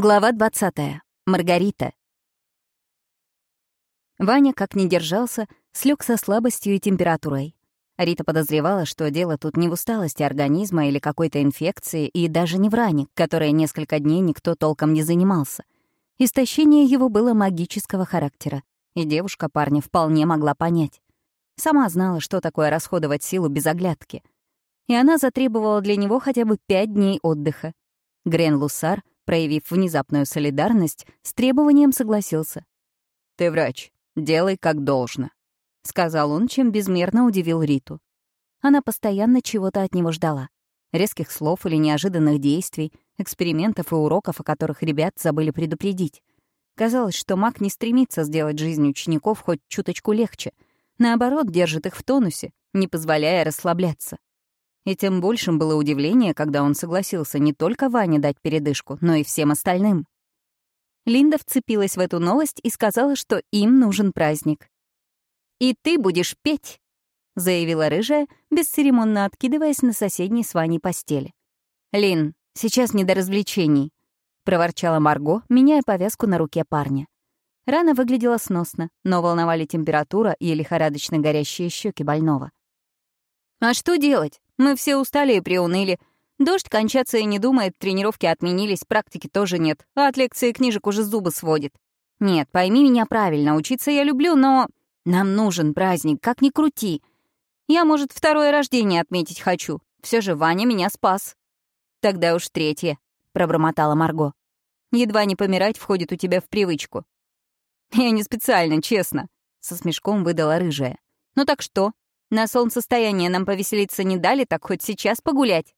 Глава 20. Маргарита. Ваня, как ни держался, слег со слабостью и температурой. Рита подозревала, что дело тут не в усталости организма или какой-то инфекции, и даже не в ране, которой несколько дней никто толком не занимался. Истощение его было магического характера, и девушка парня вполне могла понять. Сама знала, что такое расходовать силу без оглядки. И она затребовала для него хотя бы пять дней отдыха. Грен Лусар — проявив внезапную солидарность, с требованием согласился. «Ты врач, делай как должно», — сказал он, чем безмерно удивил Риту. Она постоянно чего-то от него ждала. Резких слов или неожиданных действий, экспериментов и уроков, о которых ребят забыли предупредить. Казалось, что маг не стремится сделать жизнь учеников хоть чуточку легче. Наоборот, держит их в тонусе, не позволяя расслабляться. И тем большим было удивление, когда он согласился не только Ване дать передышку, но и всем остальным. Линда вцепилась в эту новость и сказала, что им нужен праздник. «И ты будешь петь», — заявила рыжая, бесцеремонно откидываясь на соседней с Ваней постели. «Лин, сейчас не до развлечений», — проворчала Марго, меняя повязку на руке парня. Рана выглядела сносно, но волновали температура и лихорадочно горящие щеки больного. «А что делать? Мы все устали и приуныли. Дождь кончаться и не думает, тренировки отменились, практики тоже нет, а от лекции книжек уже зубы сводит. Нет, пойми меня правильно, учиться я люблю, но... Нам нужен праздник, как ни крути. Я, может, второе рождение отметить хочу. Все же Ваня меня спас. Тогда уж третье, — пробормотала Марго. Едва не помирать входит у тебя в привычку. Я не специально, честно, — со смешком выдала рыжая. Ну так что, на солнцестояние нам повеселиться не дали, так хоть сейчас погулять».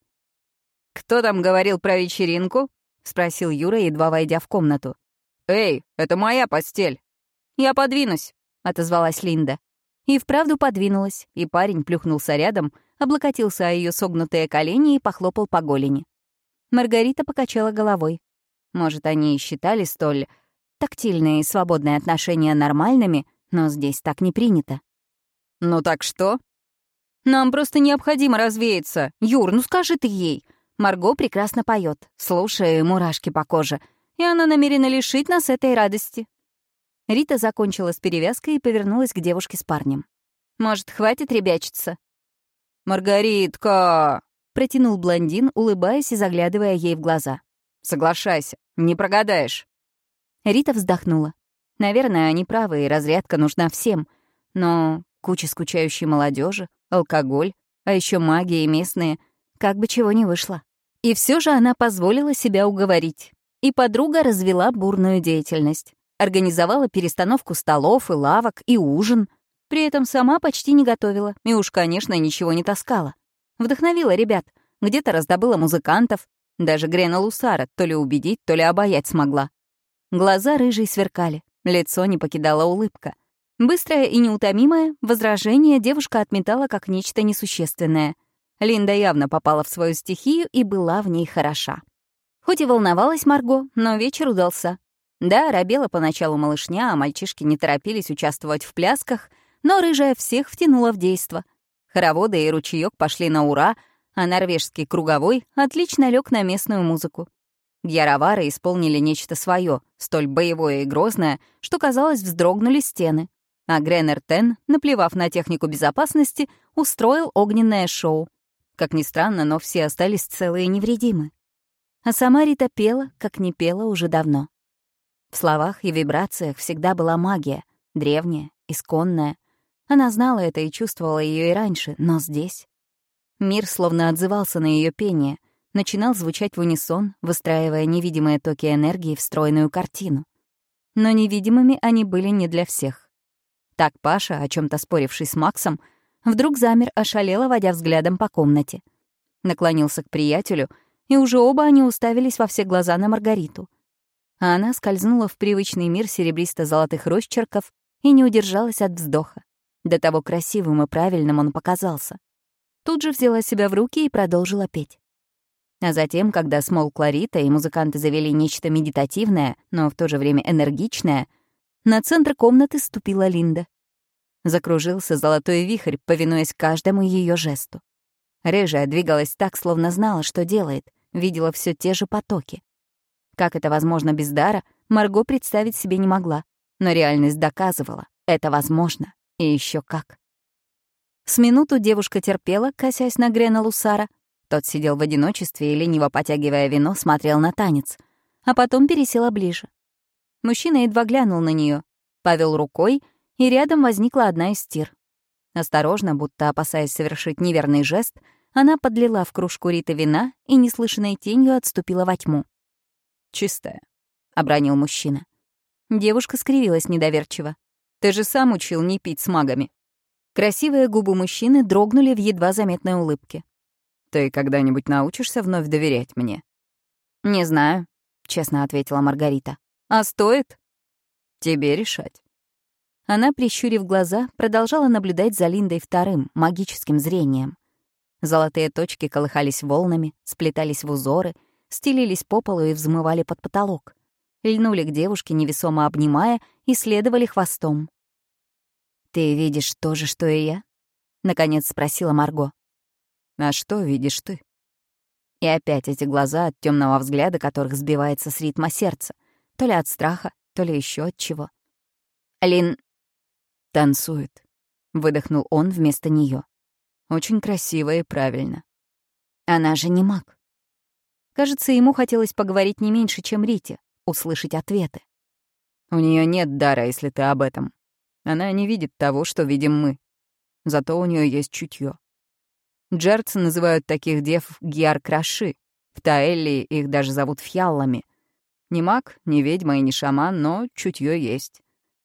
«Кто там говорил про вечеринку?» — спросил Юра, едва войдя в комнату. «Эй, это моя постель!» «Я подвинусь», — отозвалась Линда. И вправду подвинулась, и парень плюхнулся рядом, облокотился о ее согнутые колени и похлопал по голени. Маргарита покачала головой. Может, они и считали столь тактильные и свободные отношения нормальными, но здесь так не принято. «Ну так что?» «Нам просто необходимо развеяться. Юр, ну скажи ты ей». Марго прекрасно поет, слушая мурашки по коже, и она намерена лишить нас этой радости. Рита закончила с перевязкой и повернулась к девушке с парнем. «Может, хватит ребячиться?» «Маргаритка!» — протянул блондин, улыбаясь и заглядывая ей в глаза. «Соглашайся, не прогадаешь». Рита вздохнула. Наверное, они правы, и разрядка нужна всем. Но Куча скучающей молодежи, алкоголь, а еще магия и местные. Как бы чего ни вышло. И все же она позволила себя уговорить. И подруга развела бурную деятельность. Организовала перестановку столов и лавок, и ужин. При этом сама почти не готовила, и уж, конечно, ничего не таскала. Вдохновила ребят. Где-то раздобыла музыкантов. Даже Грена Лусара то ли убедить, то ли обаять смогла. Глаза рыжие сверкали, лицо не покидала улыбка. Быстрое и неутомимое возражение девушка отметала как нечто несущественное. Линда явно попала в свою стихию и была в ней хороша. Хоть и волновалась Марго, но вечер удался. Да, робела поначалу малышня, а мальчишки не торопились участвовать в плясках, но рыжая всех втянула в действо. Хороводы и ручеёк пошли на ура, а норвежский круговой отлично лег на местную музыку. Яровары исполнили нечто свое, столь боевое и грозное, что, казалось, вздрогнули стены. А Греннер Тен, наплевав на технику безопасности, устроил огненное шоу. Как ни странно, но все остались целые и невредимы. А сама Рита пела, как не пела уже давно. В словах и вибрациях всегда была магия, древняя, исконная. Она знала это и чувствовала ее и раньше, но здесь... Мир словно отзывался на ее пение, начинал звучать в унисон, выстраивая невидимые токи энергии в стройную картину. Но невидимыми они были не для всех. Так Паша, о чем то споривший с Максом, вдруг замер, ошалело, водя взглядом по комнате. Наклонился к приятелю, и уже оба они уставились во все глаза на Маргариту. А она скользнула в привычный мир серебристо-золотых росчерков и не удержалась от вздоха. До того красивым и правильным он показался. Тут же взяла себя в руки и продолжила петь. А затем, когда смолкла Рита и музыканты завели нечто медитативное, но в то же время энергичное — на центр комнаты ступила Линда. Закружился золотой вихрь, повинуясь каждому ее жесту. Рыжая двигалась так, словно знала, что делает, видела все те же потоки. Как это возможно без дара, Марго представить себе не могла. Но реальность доказывала, это возможно. И еще как. С минуту девушка терпела, косясь на Грена Лусара. Тот сидел в одиночестве и, лениво потягивая вино, смотрел на танец. А потом пересела ближе. Мужчина едва глянул на нее, повел рукой, и рядом возникла одна из тир. Осторожно, будто опасаясь совершить неверный жест, она подлила в кружку Риты вина и неслышанной тенью отступила во тьму. «Чистая», — обронил мужчина. Девушка скривилась недоверчиво. «Ты же сам учил не пить с магами». Красивые губы мужчины дрогнули в едва заметной улыбке. «Ты когда-нибудь научишься вновь доверять мне?» «Не знаю», — честно ответила Маргарита. «А стоит?» «Тебе решать». Она, прищурив глаза, продолжала наблюдать за Линдой вторым, магическим зрением. Золотые точки колыхались волнами, сплетались в узоры, стелились по полу и взмывали под потолок. Льнули к девушке, невесомо обнимая, и следовали хвостом. «Ты видишь то же, что и я?» — наконец спросила Марго. «А что видишь ты?» И опять эти глаза от темного взгляда, которых сбивается с ритма сердца. То ли от страха, то ли еще от чего. Лин «Танцует», — выдохнул он вместо нее. «Очень красиво и правильно». «Она же не маг». Кажется, ему хотелось поговорить не меньше, чем Рите, услышать ответы. «У нее нет дара, если ты об этом. Она не видит того, что видим мы. Зато у нее есть чутье. Джерцы называют таких дев гьяр-краши. В Таэллии их даже зовут фьяллами. Не маг, не ведьма и не шаман, но чутье есть.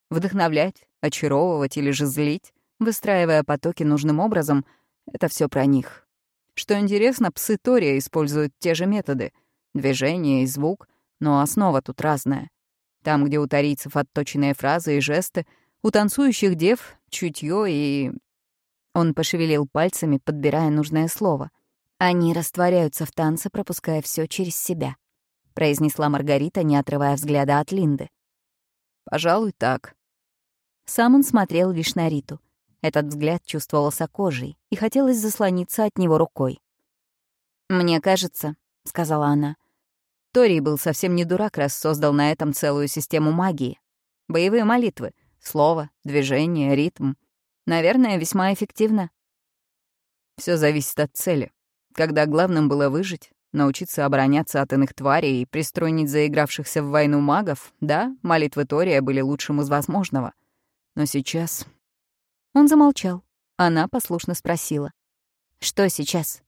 Вдохновлять, очаровывать или же злить, выстраивая потоки нужным образом — это все про них. Что интересно, псы Тория используют те же методы — движение и звук, но основа тут разная. Там, где у тарийцев отточенные фразы и жесты, у танцующих дев — чутье и... Он пошевелил пальцами, подбирая нужное слово. «Они растворяются в танце, пропуская все через себя», — произнесла Маргарита, не отрывая взгляда от Линды. «Пожалуй, так», сам он смотрел лишь на Риту. Этот взгляд чувствовался кожей, и хотелось заслониться от него рукой. «Мне кажется», — сказала она, — «Торий был совсем не дурак, раз создал на этом целую систему магии. Боевые молитвы, слово, движение, ритм. Наверное, весьма эффективно». Все зависит от цели. Когда главным было выжить, научиться обороняться от иных тварей и пристроить заигравшихся в войну магов, да, молитвы Тория были лучшим из возможного — но сейчас... Он замолчал. Она послушно спросила. «Что сейчас?»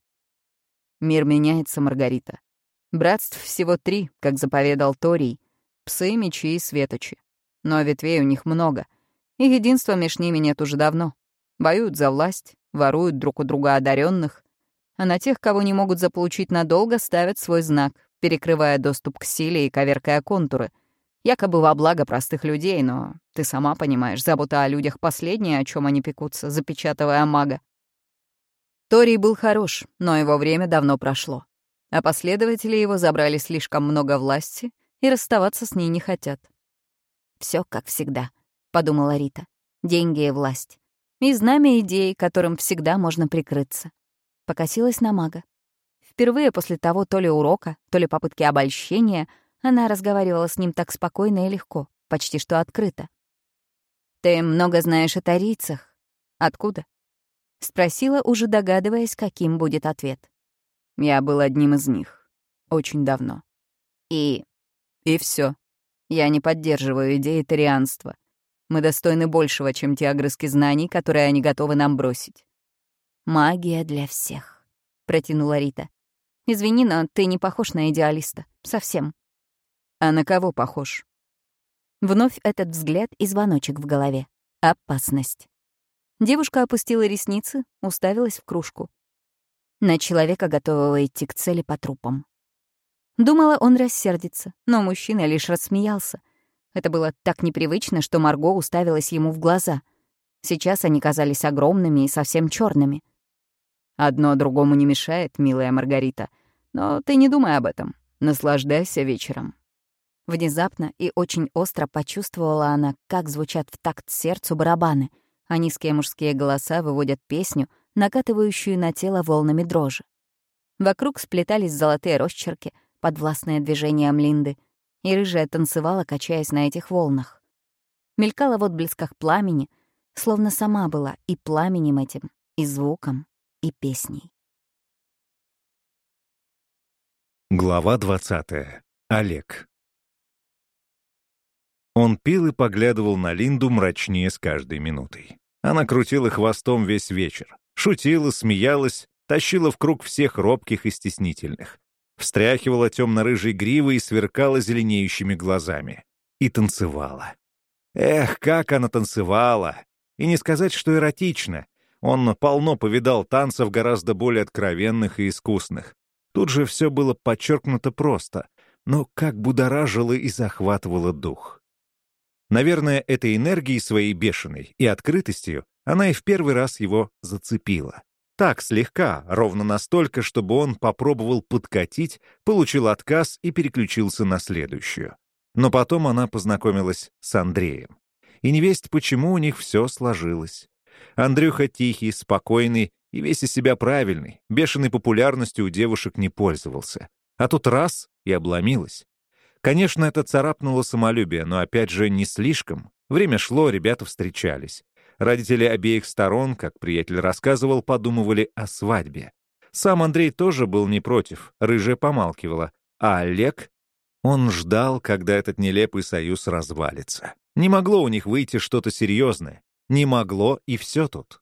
Мир меняется, Маргарита. Братств всего три, как заповедал Торий. Псы, мечи и светочи. Но ветвей у них много. И единства между ними нет уже давно. Воюют за власть, воруют друг у друга одаренных, а на тех, кого не могут заполучить надолго, ставят свой знак, перекрывая доступ к силе и коверкая контуры — Якобы во благо простых людей, но ты сама понимаешь, забота о людях последняя, о чем они пекутся, запечатывая мага. Торий был хорош, но его время давно прошло. А последователи его забрали слишком много власти и расставаться с ней не хотят. Все как всегда», — подумала Рита. «Деньги и власть. И знамя идей, которым всегда можно прикрыться». Покосилась на мага. Впервые после того то ли урока, то ли попытки обольщения — она разговаривала с ним так спокойно и легко, почти что открыто. «Ты много знаешь о тарийцах. Откуда?» Спросила, уже догадываясь, каким будет ответ. «Я был одним из них. Очень давно. И...» «И все. Я не поддерживаю идеи тарианства. Мы достойны большего, чем те огрызки знаний, которые они готовы нам бросить». «Магия для всех», — протянула Рита. «Извини, но ты не похож на идеалиста. Совсем. А на кого похож? Вновь этот взгляд и звоночек в голове. Опасность. Девушка опустила ресницы, уставилась в кружку. На человека, готового идти к цели по трупам. Думала, он рассердится, но мужчина лишь рассмеялся. Это было так непривычно, что Марго уставилась ему в глаза. Сейчас они казались огромными и совсем черными. «Одно другому не мешает, милая Маргарита. Но ты не думай об этом. Наслаждайся вечером». Внезапно и очень остро почувствовала она, как звучат в такт сердцу барабаны, а низкие мужские голоса выводят песню, накатывающую на тело волнами дрожи. Вокруг сплетались золотые росчерки, подвластные движением Линды, и рыжая танцевала, качаясь на этих волнах. Мелькала в отблесках пламени, словно сама была и пламенем этим, и звуком, и песней. Глава 20. Олег. Он пил и поглядывал на Линду мрачнее с каждой минутой. Она крутила хвостом весь вечер, шутила, смеялась, тащила в круг всех робких и стеснительных, встряхивала темно-рыжей гривой и сверкала зеленеющими глазами. И танцевала. Эх, как она танцевала! И не сказать, что эротично. Он полно повидал танцев гораздо более откровенных и искусных. Тут же все было подчеркнуто просто, но как будоражило и захватывало дух. Наверное, этой энергией своей бешеной и открытостью она и в первый раз его зацепила. Так, слегка, ровно настолько, чтобы он попробовал подкатить, получил отказ и переключился на следующую. Но потом она познакомилась с Андреем. И не весть, почему у них все сложилось. Андрюха тихий, спокойный и весь из себя правильный, бешеной популярностью у девушек не пользовался. А тут раз — и обломилась. Конечно, это царапнуло самолюбие, но опять же не слишком. Время шло, ребята встречались. Родители обеих сторон, как приятель рассказывал, подумывали о свадьбе. Сам Андрей тоже был не против, рыжая помалкивала. А Олег? Он ждал, когда этот нелепый союз развалится. Не могло у них выйти что-то серьезное. Не могло, и все тут.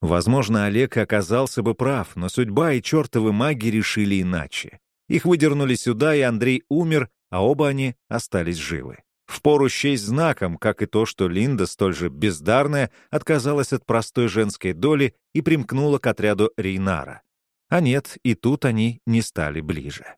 Возможно, Олег оказался бы прав, но судьба и чертовы маги решили иначе. Их выдернули сюда, и Андрей умер, а оба они остались живы. Впору счесть знаком, как и то, что Линда, столь же бездарная, отказалась от простой женской доли и примкнула к отряду Рейнара. А нет, и тут они не стали ближе.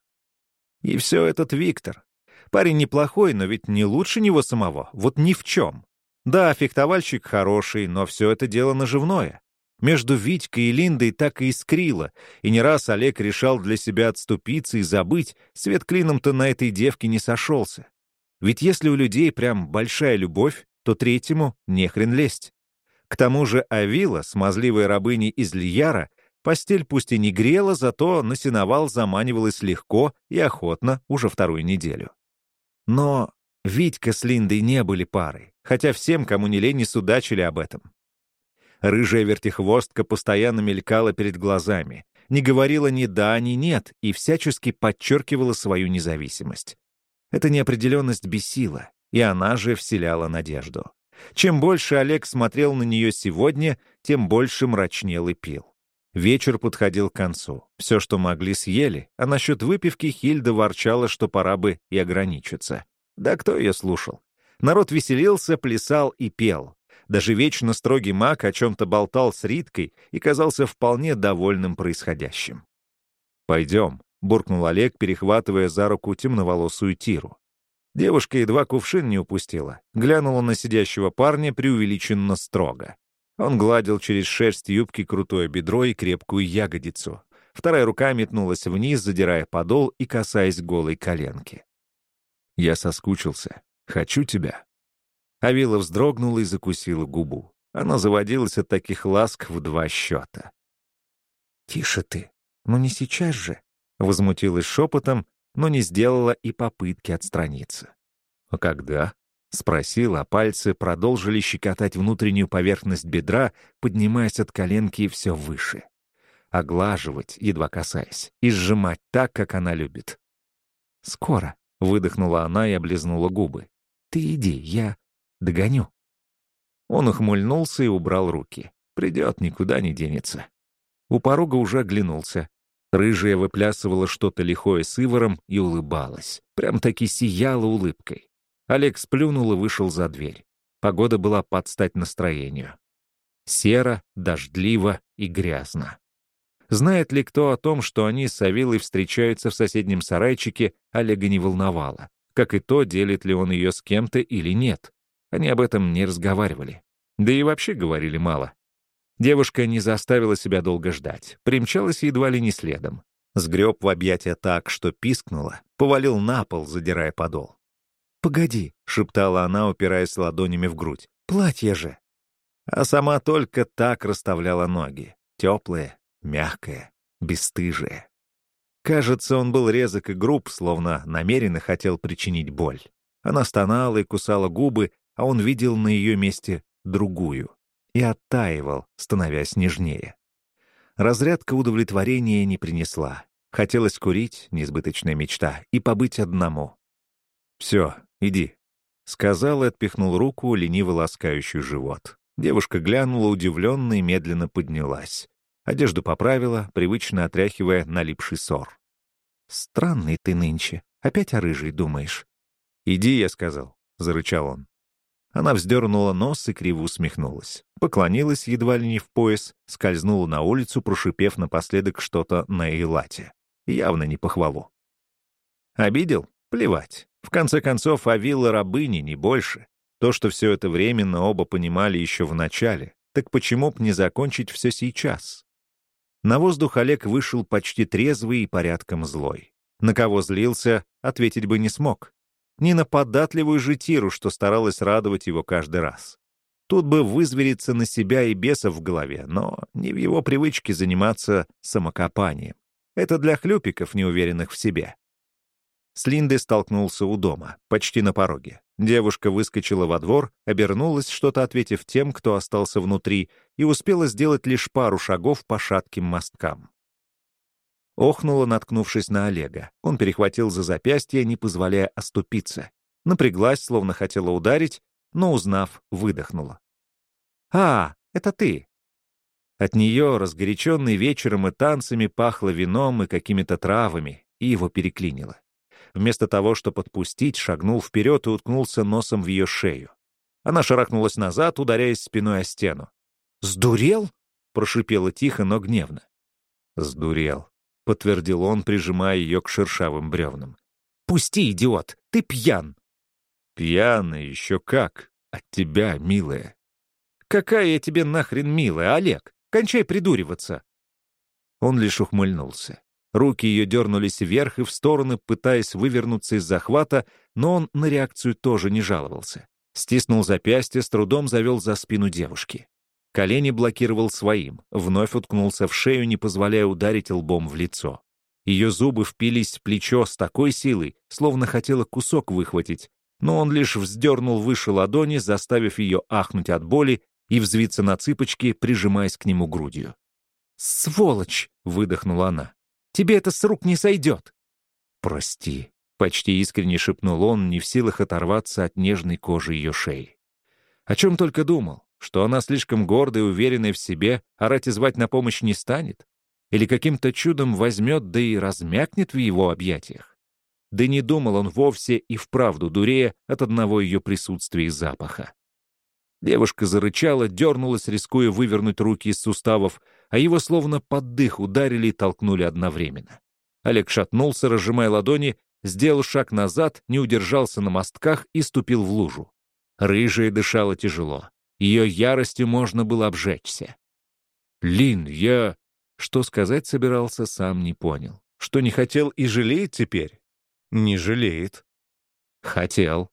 И все этот Виктор. Парень неплохой, но ведь не лучше него самого, вот ни в чем. Да, фехтовальщик хороший, но все это дело наживное. Между Витькой и Линдой так и искрило, и не раз Олег решал для себя отступиться и забыть, свет клином-то на этой девке не сошелся. Ведь если у людей прям большая любовь, то третьему не хрен лезть. К тому же Авила, смазливая рабыня из Лияра, постель пусть и не грела, зато на сеновал заманивалась легко и охотно уже вторую неделю. Но Витька с Линдой не были парой, хотя всем, кому не лень, не судачили об этом. Рыжая вертихвостка постоянно мелькала перед глазами, не говорила ни да, ни нет и всячески подчеркивала свою независимость. Эта неопределенность бесила, и она же вселяла надежду. Чем больше Олег смотрел на нее сегодня, тем больше мрачнел и пил. Вечер подходил к концу. Все, что могли, съели, а насчет выпивки Хильда ворчала, что пора бы и ограничиться. Да кто ее слушал? Народ веселился, плясал и пел. Даже вечно строгий маг о чем-то болтал с Риткой и казался вполне довольным происходящим. «Пойдем», — буркнул Олег, перехватывая за руку темноволосую Тиру. Девушка едва кувшин не упустила. Глянула на сидящего парня преувеличенно строго. Он гладил через шерсть юбки крутое бедро и крепкую ягодицу. Вторая рука метнулась вниз, задирая подол и касаясь голой коленки. «Я соскучился. Хочу тебя». Авила вздрогнула и закусила губу. Она заводилась от таких ласк в два счета. «Тише ты. Ну не сейчас же», Возмутилась шепотом, но не сделала и попытки отстраниться. «А когда?» — спросил, а пальцы продолжили щекотать внутреннюю поверхность бедра, поднимаясь от коленки все выше. Оглаживать, едва касаясь, и сжимать так, как она любит. «Скоро», — выдохнула она и облизнула губы. «Ты иди, я догоню». Он ухмыльнулся и убрал руки. Придет, никуда не денется. У порога уже оглянулся, Рыжая выплясывала что-то лихое с Ивором и улыбалась. Прям-таки сияла улыбкой. Олег сплюнул и вышел за дверь. Погода была под стать настроению. Серо, дождливо и грязно. Знает ли кто о том, что они с Авилой встречаются в соседнем сарайчике, Олега не волновало. Как и то, делит ли он ее с кем-то или нет. Они об этом не разговаривали. Да и вообще говорили мало. Девушка не заставила себя долго ждать, примчалась едва ли не следом. Сгреб в объятия так, что пискнула, повалил на пол, задирая подол. «Погоди», — шептала она, упираясь ладонями в грудь, — «платье же». А сама только так расставляла ноги, теплые, мягкие, бесстыжие. Кажется, он был резок и груб, словно намеренно хотел причинить боль. Она стонала и кусала губы, а он видел на ее месте другую. И оттаивал, становясь нежнее. Разрядка удовлетворения не принесла. Хотелось курить, несбыточная мечта, и побыть одному. «Все, иди», — сказал и отпихнул руку, лениво ласкающую живот. Девушка глянула удивленно и медленно поднялась. Одежду поправила, привычно отряхивая налипший сор. «Странный ты нынче. Опять о рыжей думаешь?» «Иди», — я сказал, — зарычал он. Она вздернула нос и криво усмехнулась. Поклонилась едва ли не в пояс, скользнула на улицу, прошипев напоследок что-то на Эйлате. Явно не похвалу. Обидел? Плевать. В конце концов, Авилла рабыни, не больше. То, что все это временно оба понимали еще в начале. Так почему б не закончить все сейчас? На воздух Олег вышел почти трезвый и порядком злой. На кого злился, ответить бы не смог. Не на податливую же Тиру, что старалась радовать его каждый раз. Тут бы вызвериться на себя и бесов в голове, но не в его привычке заниматься самокопанием. Это для хлюпиков, неуверенных в себе. С Линдой столкнулся у дома, почти на пороге. Девушка выскочила во двор, обернулась, что-то ответив тем, кто остался внутри, и успела сделать лишь пару шагов по шатким мосткам. Охнула, наткнувшись на Олега. Он перехватил за запястье, не позволяя оступиться. Напряглась, словно хотела ударить, но, узнав, выдохнула. «А, это ты!» От нее, разгоряченный вечером и танцами, пахло вином и какими-то травами, и его переклинило. Вместо того, чтобы подпустить, шагнул вперед и уткнулся носом в ее шею. Она шарахнулась назад, ударяясь спиной о стену. «Сдурел?» — прошипела тихо, но гневно. «Сдурел», — подтвердил он, прижимая ее к шершавым бревнам. «Пусти, идиот! Ты пьян!» «Пьяный еще как! От тебя, милая!» «Какая я тебе нахрен милая, Олег? Кончай придуриваться!» Он лишь ухмыльнулся. Руки ее дернулись вверх и в стороны, пытаясь вывернуться из захвата, но он на реакцию тоже не жаловался. Стиснул запястье, с трудом завел за спину девушки. Колени блокировал своим, вновь уткнулся в шею, не позволяя ударить лбом в лицо. Ее зубы впились в плечо с такой силой, словно хотела кусок выхватить, но он лишь вздернул выше ладони, заставив ее ахнуть от боли и взвиться на цыпочки, прижимаясь к нему грудью. «Сволочь!» — выдохнула она. Тебе это с рук не сойдет!» «Прости», — почти искренне шепнул он, не в силах оторваться от нежной кожи ее шеи. О чем только думал, что она слишком гордая и уверенная в себе, а рать звать на помощь не станет? Или каким-то чудом возьмет, да и размякнет в его объятиях? Да не думал он вовсе и вправду дурея от одного ее присутствия и запаха. Девушка зарычала, дернулась, рискуя вывернуть руки из суставов, а его словно под дых ударили и толкнули одновременно. Олег шатнулся, разжимая ладони, сделал шаг назад, не удержался на мостках и ступил в лужу. Рыжая дышала тяжело. Ее яростью можно было обжечься. «Лин, я...» Что сказать собирался, сам не понял. Что не хотел и жалеет теперь? Не жалеет. Хотел.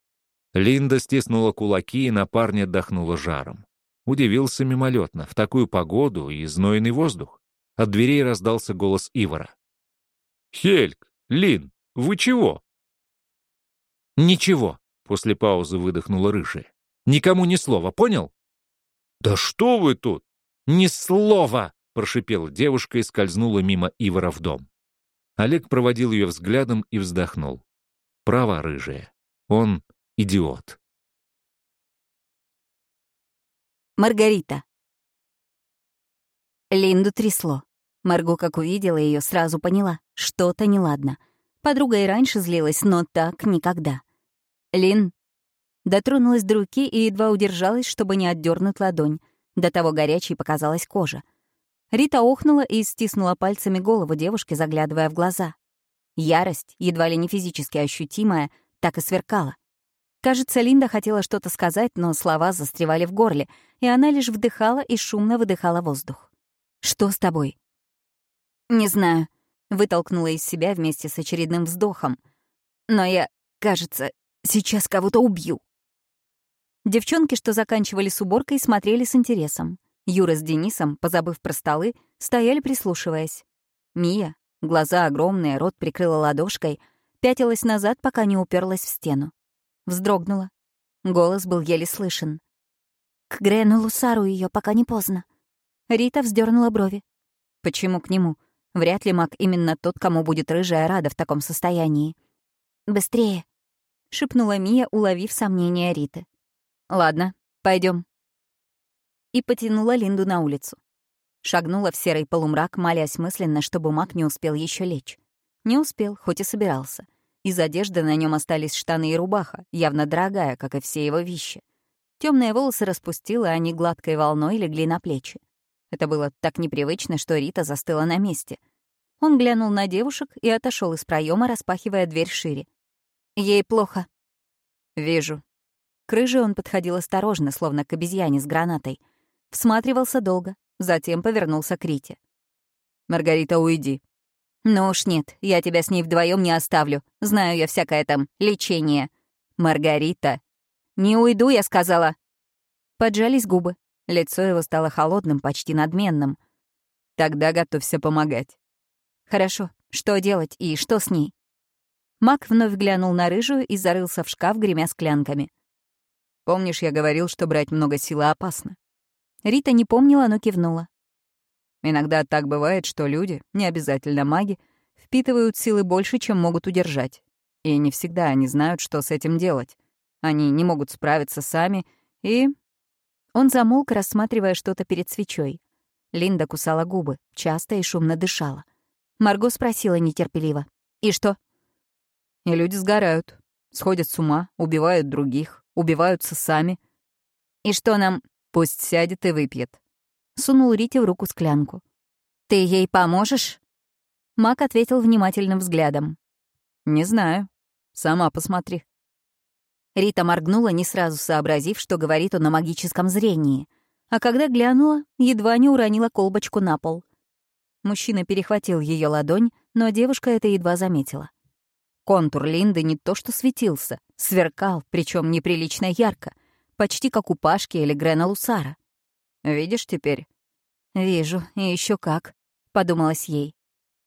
Линда стиснула кулаки, и на парня отдохнула жаром. Удивился мимолетно, в такую погоду и знойный воздух. От дверей раздался голос Ивара. «Хельк, Лин, вы чего?» «Ничего», — после паузы выдохнула рыжая. «Никому ни слова, понял?» «Да что вы тут?» «Ни слова!» — прошипела девушка и скользнула мимо Ивара в дом. Олег проводил ее взглядом и вздохнул. Права рыжая. Он идиот. Маргарита. Линду трясло. Марго, как увидела ее, сразу поняла, что-то неладно. Подруга и раньше злилась, но так никогда. Лин дотронулась до руки и едва удержалась, чтобы не отдернуть ладонь. До того горячей показалась кожа. Рита охнула и стиснула пальцами голову девушки, заглядывая в глаза. Ярость, едва ли не физически ощутимая, так и сверкала. Кажется, Линда хотела что-то сказать, но слова застревали в горле, и она лишь вдыхала и шумно выдыхала воздух. «Что с тобой?» «Не знаю», — вытолкнула из себя вместе с очередным вздохом. «Но я, кажется, сейчас кого-то убью». Девчонки, что заканчивали с уборкой, смотрели с интересом. Юра с Денисом, позабыв про столы, стояли прислушиваясь. Мия, Глаза огромные, рот прикрыла ладошкой, пятилась назад, пока не уперлась в стену. Вздрогнула. Голос был еле слышен. «К Грену Лусару ее, пока не поздно». Рита вздернула брови. «Почему к нему? Вряд ли маг именно тот, кому будет рыжая рада в таком состоянии». «Быстрее!» — шепнула Мия, уловив сомнения Риты. «Ладно, пойдем. И потянула Линду на улицу. Шагнула в серый полумрак, молясь мысленно, чтобы маг не успел еще лечь. Не успел, хоть и собирался. Из одежды на нем остались штаны и рубаха, явно дорогая, как и все его вещи. Темные волосы распустила, они гладкой волной легли на плечи. Это было так непривычно, что Рита застыла на месте. Он глянул на девушек и отошел из проема, распахивая дверь шире. «Ей плохо». «Вижу». К рыже он подходил осторожно, словно к обезьяне с гранатой. Всматривался долго, затем повернулся к Рите. «Маргарита, уйди». «Ну уж нет, я тебя с ней вдвоем не оставлю. Знаю я всякое там лечение». «Маргарита». «Не уйду, я сказала». Поджались губы. Лицо его стало холодным, почти надменным. «Тогда готовься помогать». «Хорошо. Что делать и что с ней?» Мак вновь глянул на рыжую и зарылся в шкаф, гремя склянками. «Помнишь, я говорил, что брать много силы опасно?» Рита не помнила, но кивнула. Иногда так бывает, что люди, не обязательно маги, впитывают силы больше, чем могут удержать. И не всегда они знают, что с этим делать. Они не могут справиться сами, и... Он замолк, рассматривая что-то перед свечой. Линда кусала губы, часто и шумно дышала. Марго спросила нетерпеливо. «И что?» И люди сгорают, сходят с ума, убивают других, убиваются сами. «И что нам...» Пусть сядет и выпьет. Сунул Рите в руку склянку. «Ты ей поможешь?» Мак ответил внимательным взглядом. «Не знаю. Сама посмотри». Рита моргнула, не сразу сообразив, что говорит он о магическом зрении. А когда глянула, едва не уронила колбочку на пол. Мужчина перехватил ее ладонь, но девушка это едва заметила. Контур Линды не то что светился, сверкал, причем неприлично ярко — Почти как у Пашки или Грена Лусара. «Видишь теперь?» «Вижу, и еще как», — подумалось ей.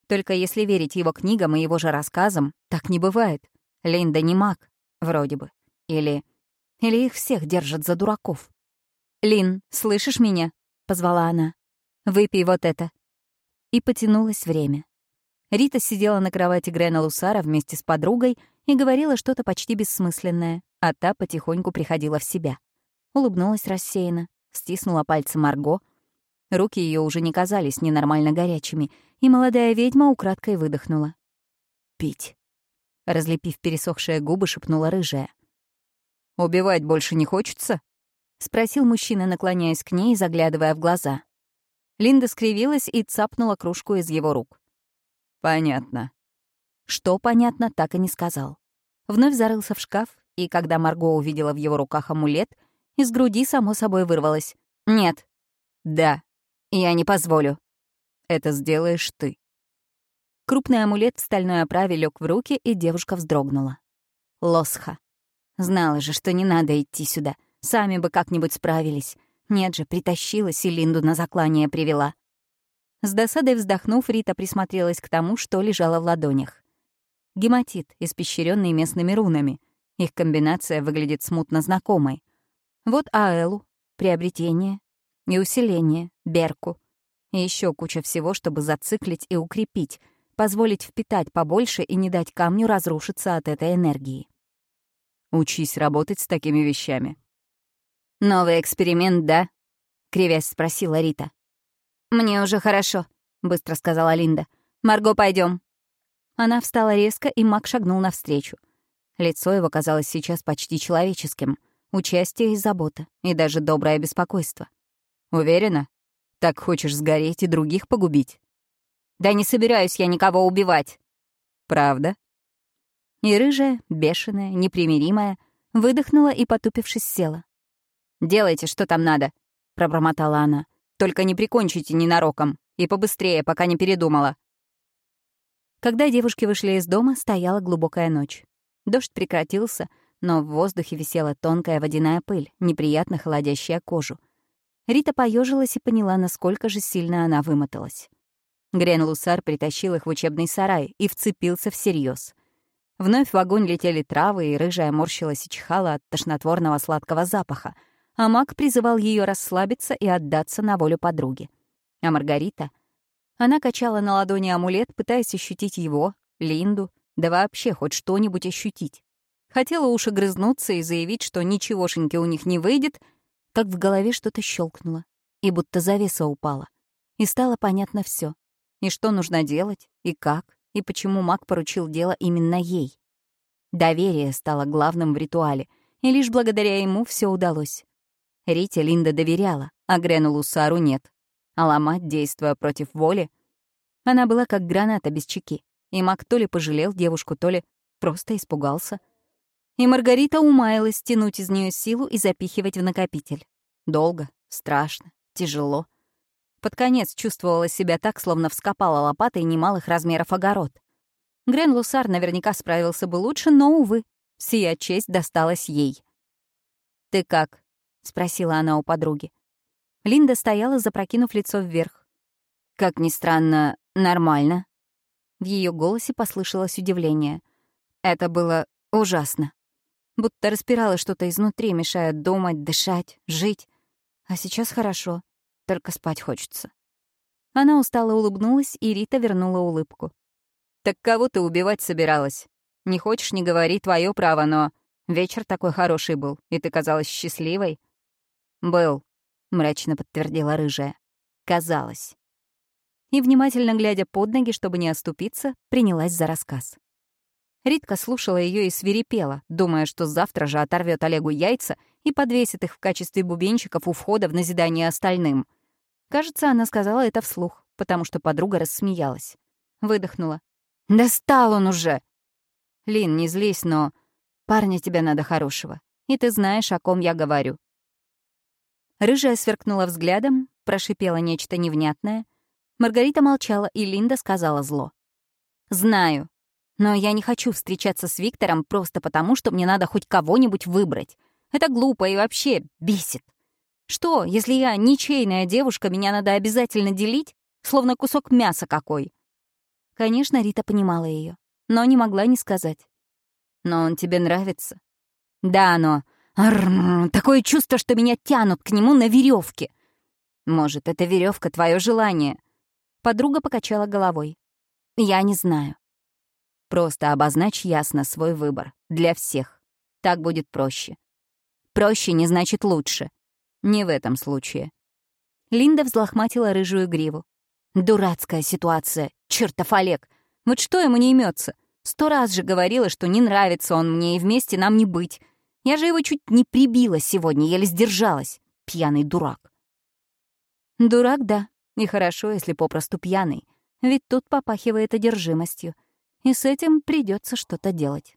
Только если верить его книгам и его же рассказам, так не бывает. Линда не маг, вроде бы. Или... Или их всех держат за дураков. «Лин, слышишь меня?» — позвала она. «Выпей вот это». И потянулось время. Рита сидела на кровати Грена Лусара вместе с подругой и говорила что-то почти бессмысленное, а та потихоньку приходила в себя. Улыбнулась рассеянно, стиснула пальцы Марго. Руки ее уже не казались ненормально горячими, и молодая ведьма украдкой выдохнула. «Пить». Разлепив пересохшие губы, шепнула рыжая. «Убивать больше не хочется?» — спросил мужчина, наклоняясь к ней и заглядывая в глаза. Линда скривилась и цапнула кружку из его рук. «Понятно». Что понятно, так и не сказал. Вновь зарылся в шкаф, и когда Марго увидела в его руках амулет, из груди само собой вырвалось. «Нет». «Да». «Я не позволю». «Это сделаешь ты». Крупный амулет в стальной оправе лег в руки, и девушка вздрогнула. Лосха. Знала же, что не надо идти сюда. Сами бы как-нибудь справились. Нет же, притащилась и Линду на заклание привела. С досадой вздохнув, Рита присмотрелась к тому, что лежало в ладонях. Гематит, испещренный местными рунами. Их комбинация выглядит смутно знакомой. Вот Аэлу, приобретение и усиление, Берку. И еще куча всего, чтобы зациклить и укрепить, позволить впитать побольше и не дать камню разрушиться от этой энергии. Учись работать с такими вещами. «Новый эксперимент, да?» — кривясь спросила Рита. «Мне уже хорошо», — быстро сказала Линда. «Марго, пойдем. Она встала резко, и Мак шагнул навстречу. Лицо его казалось сейчас почти человеческим. Участие и забота, и даже доброе беспокойство. «Уверена? Так хочешь сгореть и других погубить?» «Да не собираюсь я никого убивать!» «Правда?» И рыжая, бешеная, непримиримая, выдохнула и, потупившись, села. «Делайте, что там надо», — пробормотала она. «Только не прикончите ненароком. И побыстрее, пока не передумала. Когда девушки вышли из дома, стояла глубокая ночь. Дождь прекратился, но в воздухе висела тонкая водяная пыль, неприятно холодящая кожу. Рита поежилась и поняла, насколько же сильно она вымоталась. Грен-Лусар притащил их в учебный сарай и вцепился всерьез. Вновь в огонь летели травы, и рыжая морщилась и чихала от тошнотворного сладкого запаха, а маг призывал ее расслабиться и отдаться на волю подруги. А Маргарита? Она качала на ладони амулет, пытаясь ощутить его, Линду, да вообще хоть что-нибудь ощутить. Хотела уж огрызнуться и заявить, что ничегошеньки у них не выйдет, как в голове что-то щелкнуло, и будто завеса упала. И стало понятно все. И что нужно делать, и как, и почему маг поручил дело именно ей. Доверие стало главным в ритуале, и лишь благодаря ему все удалось. Рите Линда доверяла, а Грену Лусару нет. А ломать, действуя против воли, она была как граната без чеки, и маг то ли пожалел девушку, то ли просто испугался. И Маргарита умаялась тянуть из нее силу и запихивать в накопитель. Долго, страшно, тяжело. Под конец чувствовала себя так, словно вскопала лопатой немалых размеров огород. Грен Лусар наверняка справился бы лучше, но, увы, сия честь досталась ей. «Ты как?» — спросила она у подруги. Линда стояла, запрокинув лицо вверх. «Как ни странно, нормально». В ее голосе послышалось удивление. Это было ужасно. Будто распирало что-то изнутри, мешая думать, дышать, жить. А сейчас хорошо. Только спать хочется. Она устало улыбнулась, и Рита вернула улыбку. «Так кого ты убивать собиралась? Не хочешь, не говори, твое право, но вечер такой хороший был, и ты казалась счастливой». «Был», — мрачно подтвердила рыжая. «Казалось». И, внимательно глядя под ноги, чтобы не оступиться, принялась за рассказ. Ритка слушала ее и свирепела, думая, что завтра же оторвет Олегу яйца и подвесит их в качестве бубенчиков у входа в назидание остальным — Кажется, она сказала это вслух, потому что подруга рассмеялась. Выдохнула. «Достал он уже!» «Лин, не злись, но парня тебе надо хорошего, и ты знаешь, о ком я говорю». Рыжая сверкнула взглядом, прошипела нечто невнятное. Маргарита молчала, и Линда сказала зло. «Знаю, но я не хочу встречаться с Виктором просто потому, что мне надо хоть кого-нибудь выбрать. Это глупо и вообще бесит. Что, если я ничейная девушка, меня надо обязательно делить, словно кусок мяса какой? Конечно, Рита понимала ее, но не могла не сказать. Но он тебе нравится? Да, но... Арр, такое чувство, что меня тянут к нему на веревке. Может, эта веревка твое желание? Подруга покачала головой. Я не знаю. Просто обозначь ясно свой выбор. Для всех. Так будет проще. Проще не значит лучше. Не в этом случае. Линда взлохматила рыжую гриву. Дурацкая ситуация. Чертов Олег. Вот что ему не имется? Сто раз же говорила, что не нравится он мне, и вместе нам не быть. Я же его чуть не прибила сегодня, еле сдержалась. Пьяный дурак. Дурак, да. И хорошо, если попросту пьяный. Ведь тут попахивает одержимостью. И с этим придется что-то делать.